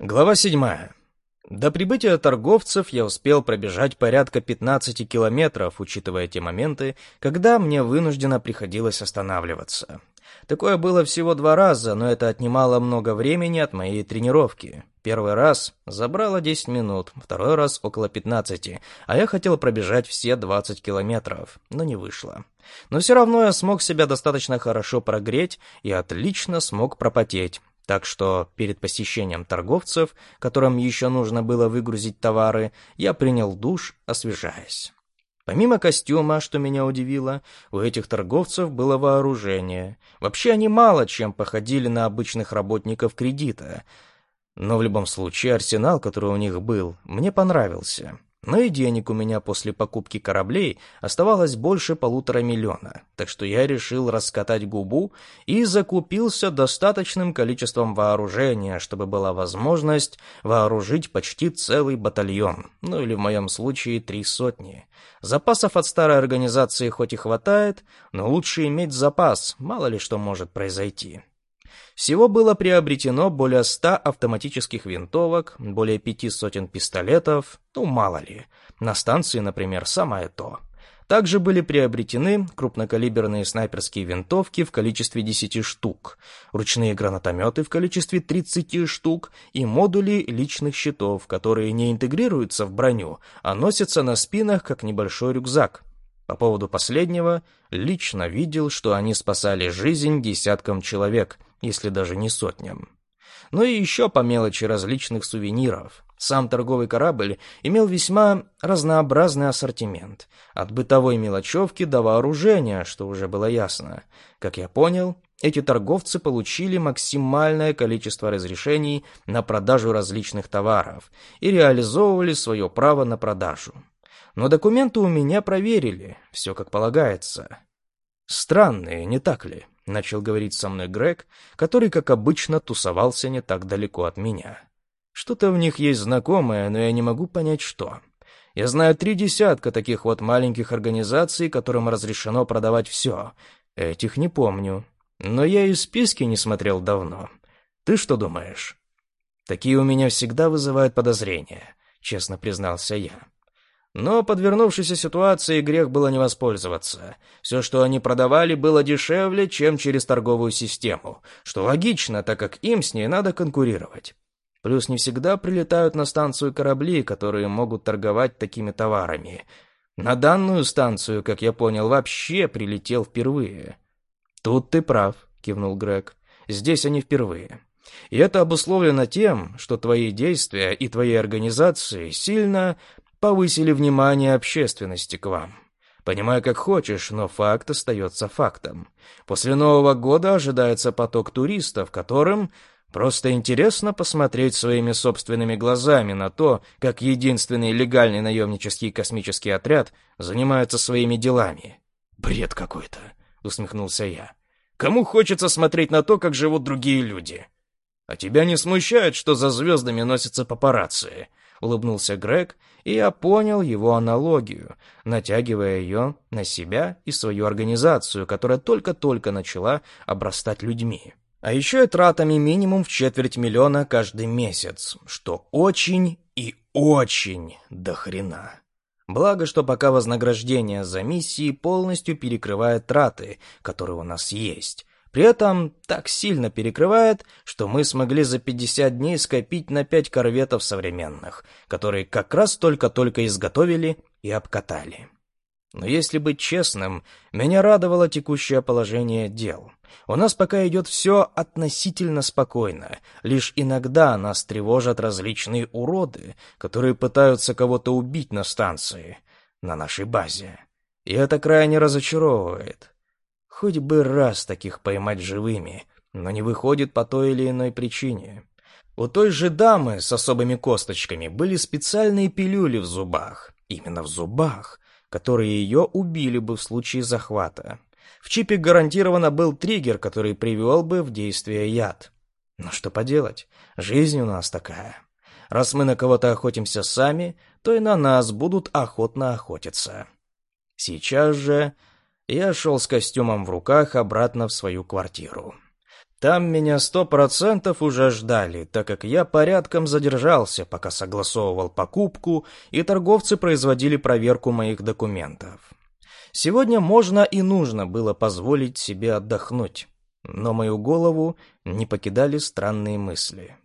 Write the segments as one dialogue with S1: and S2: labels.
S1: Глава седьмая. До прибытия торговцев я успел пробежать порядка 15 километров, учитывая те моменты, когда мне вынужденно приходилось останавливаться. Такое было всего два раза, но это отнимало много времени от моей тренировки. Первый раз забрало 10 минут, второй раз около 15, а я хотел пробежать все 20 километров, но не вышло. Но все равно я смог себя достаточно хорошо прогреть и отлично смог пропотеть, так что перед посещением торговцев, которым еще нужно было выгрузить товары, я принял душ, освежаясь. Помимо костюма, что меня удивило, у этих торговцев было вооружение. Вообще они мало чем походили на обычных работников кредита. Но в любом случае арсенал, который у них был, мне понравился. Но и денег у меня после покупки кораблей оставалось больше полутора миллиона, так что я решил раскатать губу и закупился достаточным количеством вооружения, чтобы была возможность вооружить почти целый батальон, ну или в моем случае три сотни. Запасов от старой организации хоть и хватает, но лучше иметь запас, мало ли что может произойти. Всего было приобретено более ста автоматических винтовок, более пяти сотен пистолетов, ну мало ли. На станции, например, самое то. Также были приобретены крупнокалиберные снайперские винтовки в количестве 10 штук, ручные гранатометы в количестве 30 штук и модули личных щитов, которые не интегрируются в броню, а носятся на спинах как небольшой рюкзак. По поводу последнего, лично видел, что они спасали жизнь десяткам человек, если даже не сотням. Ну и еще по мелочи различных сувениров. Сам торговый корабль имел весьма разнообразный ассортимент. От бытовой мелочевки до вооружения, что уже было ясно. Как я понял, эти торговцы получили максимальное количество разрешений на продажу различных товаров и реализовывали свое право на продажу. Но документы у меня проверили, все как полагается. Странные, не так ли? — начал говорить со мной Грег, который, как обычно, тусовался не так далеко от меня. «Что-то в них есть знакомое, но я не могу понять, что. Я знаю три десятка таких вот маленьких организаций, которым разрешено продавать все. Этих не помню. Но я и списки не смотрел давно. Ты что думаешь?» «Такие у меня всегда вызывают подозрения», — честно признался я. Но подвернувшейся ситуации грех было не воспользоваться. Все, что они продавали, было дешевле, чем через торговую систему, что логично, так как им с ней надо конкурировать. Плюс не всегда прилетают на станцию корабли, которые могут торговать такими товарами. На данную станцию, как я понял, вообще прилетел впервые. «Тут ты прав», — кивнул Грег. «Здесь они впервые. И это обусловлено тем, что твои действия и твои организации сильно повысили внимание общественности к вам. Понимаю, как хочешь, но факт остается фактом. После Нового года ожидается поток туристов, которым просто интересно посмотреть своими собственными глазами на то, как единственный легальный наемнический космический отряд занимается своими делами. «Бред какой-то», — усмехнулся я. «Кому хочется смотреть на то, как живут другие люди?» «А тебя не смущает, что за звездами носятся папарацци?» — улыбнулся Грег, и я понял его аналогию, натягивая ее на себя и свою организацию, которая только-только начала обрастать людьми. А еще и тратами минимум в четверть миллиона каждый месяц, что очень и очень до хрена. Благо, что пока вознаграждение за миссии полностью перекрывает траты, которые у нас есть, при этом так сильно перекрывает, что мы смогли за 50 дней скопить на 5 корветов современных, которые как раз только-только изготовили и обкатали. Но если быть честным, меня радовало текущее положение дел. У нас пока идет все относительно спокойно, лишь иногда нас тревожат различные уроды, которые пытаются кого-то убить на станции, на нашей базе. И это крайне разочаровывает. Хоть бы раз таких поймать живыми, но не выходит по той или иной причине. У той же дамы с особыми косточками были специальные пилюли в зубах. Именно в зубах, которые ее убили бы в случае захвата. В чипе гарантированно был триггер, который привел бы в действие яд. Но что поделать, жизнь у нас такая. Раз мы на кого-то охотимся сами, то и на нас будут охотно охотиться. Сейчас же я шел с костюмом в руках обратно в свою квартиру. Там меня сто процентов уже ждали, так как я порядком задержался, пока согласовывал покупку, и торговцы производили проверку моих документов. Сегодня можно и нужно было позволить себе отдохнуть, но мою голову не покидали странные мысли.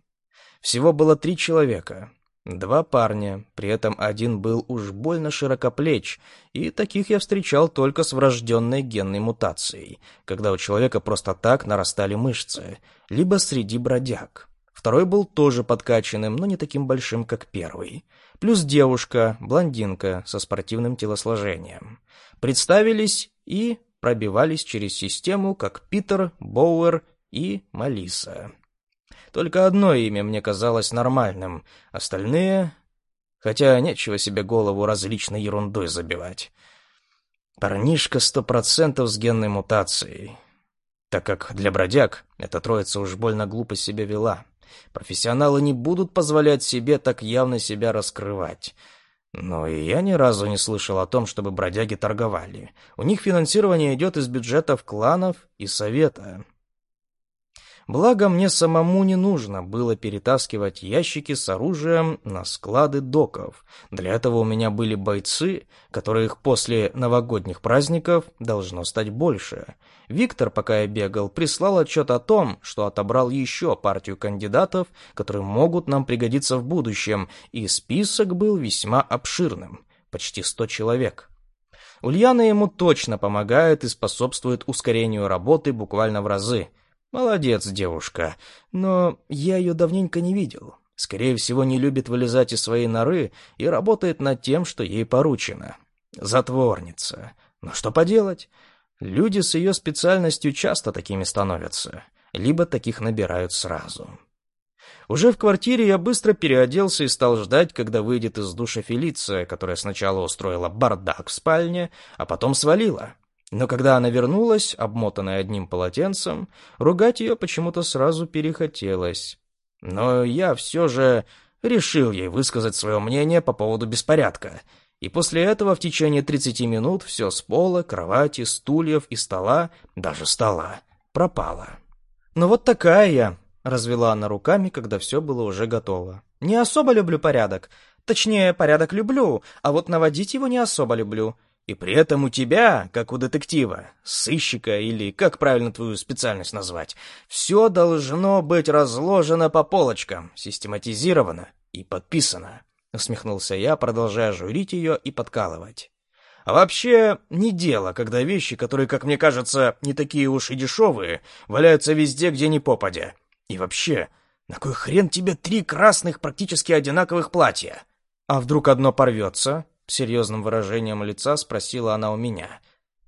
S1: Всего было три человека, Два парня, при этом один был уж больно широкоплеч, и таких я встречал только с врожденной генной мутацией, когда у человека просто так нарастали мышцы, либо среди бродяг. Второй был тоже подкачанным, но не таким большим, как первый. Плюс девушка, блондинка, со спортивным телосложением. Представились и пробивались через систему, как Питер, Боуэр и Малиса. Только одно имя мне казалось нормальным, остальные... Хотя нечего себе голову различной ерундой забивать. Парнишка сто процентов с генной мутацией. Так как для бродяг эта троица уж больно глупо себя вела. Профессионалы не будут позволять себе так явно себя раскрывать. Но и я ни разу не слышал о том, чтобы бродяги торговали. У них финансирование идет из бюджетов кланов и совета. Благо, мне самому не нужно было перетаскивать ящики с оружием на склады доков. Для этого у меня были бойцы, которых после новогодних праздников должно стать больше. Виктор, пока я бегал, прислал отчет о том, что отобрал еще партию кандидатов, которые могут нам пригодиться в будущем, и список был весьма обширным, почти сто человек. Ульяна ему точно помогает и способствует ускорению работы буквально в разы – Молодец, девушка, но я ее давненько не видел. Скорее всего, не любит вылезать из своей норы и работает над тем, что ей поручено. Затворница. Но что поделать? Люди с ее специальностью часто такими становятся, либо таких набирают сразу. Уже в квартире я быстро переоделся и стал ждать, когда выйдет из душа Фелиция, которая сначала устроила бардак в спальне, а потом свалила. Но когда она вернулась, обмотанная одним полотенцем, ругать ее почему-то сразу перехотелось. Но я все же решил ей высказать свое мнение по поводу беспорядка. И после этого в течение 30 минут все с пола, кровати, стульев и стола, даже стола, пропало. «Ну вот такая я», — развела она руками, когда все было уже готово. «Не особо люблю порядок. Точнее, порядок люблю, а вот наводить его не особо люблю. И при этом у тебя, как у детектива, сыщика или как правильно твою специальность назвать, все должно быть разложено по полочкам, систематизировано и подписано. Усмехнулся я, продолжая журить ее и подкалывать. А вообще, не дело, когда вещи, которые, как мне кажется, не такие уж и дешевые, валяются везде, где ни попадя. И вообще, на кой хрен тебе три красных практически одинаковых платья? А вдруг одно порвется? Серьезным выражением лица спросила она у меня.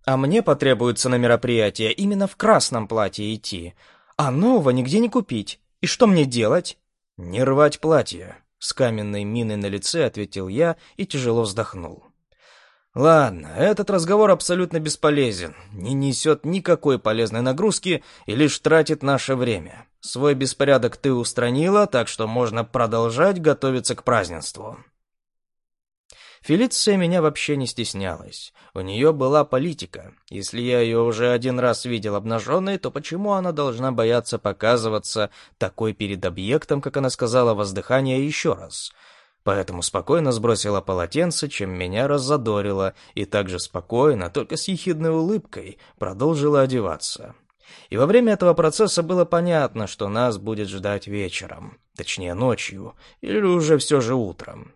S1: «А мне потребуется на мероприятие именно в красном платье идти, а нового нигде не купить. И что мне делать?» «Не рвать платье», — с каменной миной на лице ответил я и тяжело вздохнул. «Ладно, этот разговор абсолютно бесполезен, не несет никакой полезной нагрузки и лишь тратит наше время. Свой беспорядок ты устранила, так что можно продолжать готовиться к празднеству». Фелиция меня вообще не стеснялась. У нее была политика. Если я ее уже один раз видел обнаженной, то почему она должна бояться показываться такой перед объектом, как она сказала, воздыхания еще раз? Поэтому спокойно сбросила полотенце, чем меня раззадорило, и также спокойно, только с ехидной улыбкой, продолжила одеваться. И во время этого процесса было понятно, что нас будет ждать вечером, точнее ночью, или уже все же утром.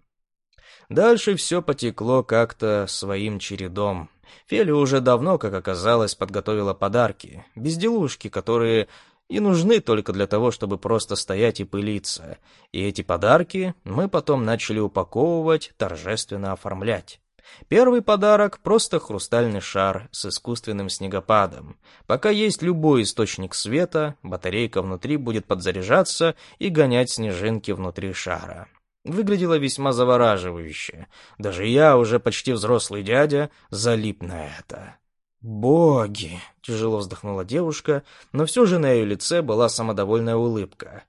S1: Дальше все потекло как-то своим чередом. Феля уже давно, как оказалось, подготовила подарки, безделушки, которые и нужны только для того, чтобы просто стоять и пылиться. И эти подарки мы потом начали упаковывать, торжественно оформлять. Первый подарок — просто хрустальный шар с искусственным снегопадом. Пока есть любой источник света, батарейка внутри будет подзаряжаться и гонять снежинки внутри шара. Выглядело весьма завораживающе. Даже я, уже почти взрослый дядя, залип на это. «Боги!» — тяжело вздохнула девушка, но все же на ее лице была самодовольная улыбка.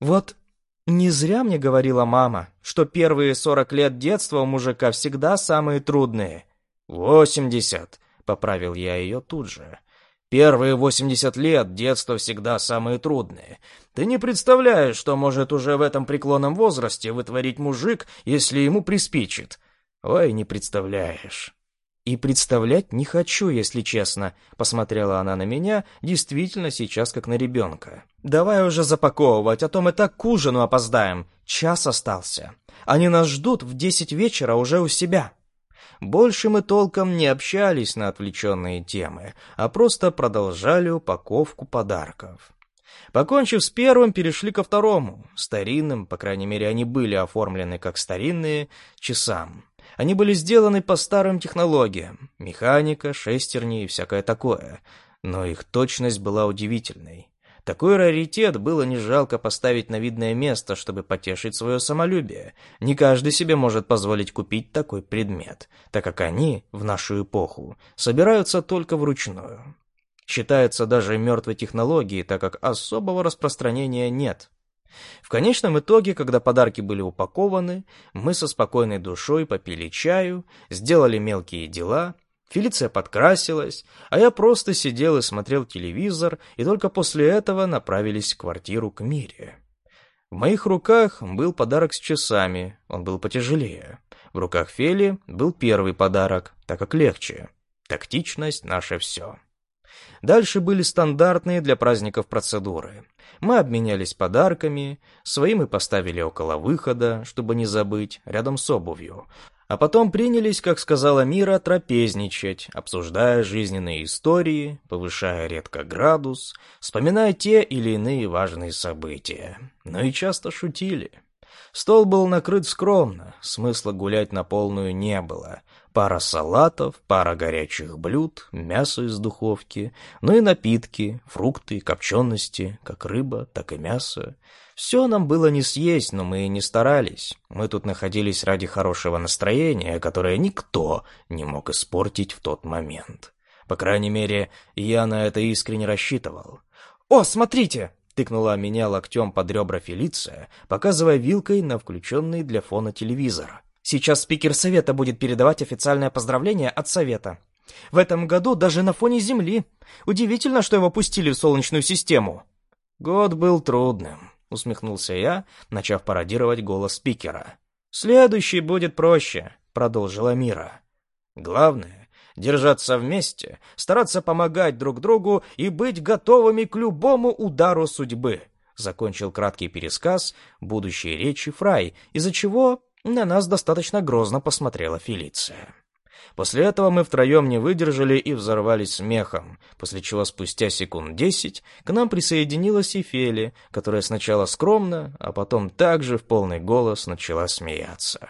S1: «Вот не зря мне говорила мама, что первые сорок лет детства у мужика всегда самые трудные». «Восемьдесят!» — поправил я ее тут же. Первые 80 лет детства всегда самые трудные. Ты не представляешь, что может уже в этом преклонном возрасте вытворить мужик, если ему приспичит. Ой, не представляешь. И представлять не хочу, если честно, посмотрела она на меня, действительно сейчас как на ребенка. Давай уже запаковывать, а то мы так к ужину опоздаем. Час остался. Они нас ждут в десять вечера уже у себя. Больше мы толком не общались на отвлеченные темы, а просто продолжали упаковку подарков. Покончив с первым, перешли ко второму, старинным, по крайней мере, они были оформлены как старинные, часам. Они были сделаны по старым технологиям, механика, шестерни и всякое такое, но их точность была удивительной. Такой раритет было не жалко поставить на видное место, чтобы потешить свое самолюбие. Не каждый себе может позволить купить такой предмет, так как они, в нашу эпоху, собираются только вручную. Считается даже мертвой технологией, так как особого распространения нет. В конечном итоге, когда подарки были упакованы, мы со спокойной душой попили чаю, сделали мелкие дела — Фелиция подкрасилась, а я просто сидел и смотрел телевизор, и только после этого направились в квартиру к Мире. В моих руках был подарок с часами, он был потяжелее. В руках Фели был первый подарок, так как легче. Тактичность — наше все. Дальше были стандартные для праздников процедуры. Мы обменялись подарками, свои мы поставили около выхода, чтобы не забыть, рядом с обувью, а потом принялись, как сказала Мира, трапезничать, обсуждая жизненные истории, повышая редко градус, вспоминая те или иные важные события. Но и часто шутили. Стол был накрыт скромно, смысла гулять на полную не было. Пара салатов, пара горячих блюд, мясо из духовки, ну и напитки, фрукты, копчености, как рыба, так и мясо. Все нам было не съесть, но мы и не старались. Мы тут находились ради хорошего настроения, которое никто не мог испортить в тот момент. По крайней мере, я на это искренне рассчитывал. «О, смотрите!» — тыкнула меня локтем под ребра Фелиция, показывая вилкой на включенный для фона телевизор. «Сейчас спикер Совета будет передавать официальное поздравление от Совета. В этом году даже на фоне Земли. Удивительно, что его пустили в Солнечную систему». Год был трудным. — усмехнулся я, начав пародировать голос спикера. «Следующий будет проще», — продолжила Мира. «Главное — держаться вместе, стараться помогать друг другу и быть готовыми к любому удару судьбы», — закончил краткий пересказ будущей речи Фрай, из-за чего на нас достаточно грозно посмотрела Фелиция. После этого мы втроем не выдержали и взорвались смехом, после чего спустя секунд десять к нам присоединилась и Фели, которая сначала скромно, а потом также в полный голос начала смеяться.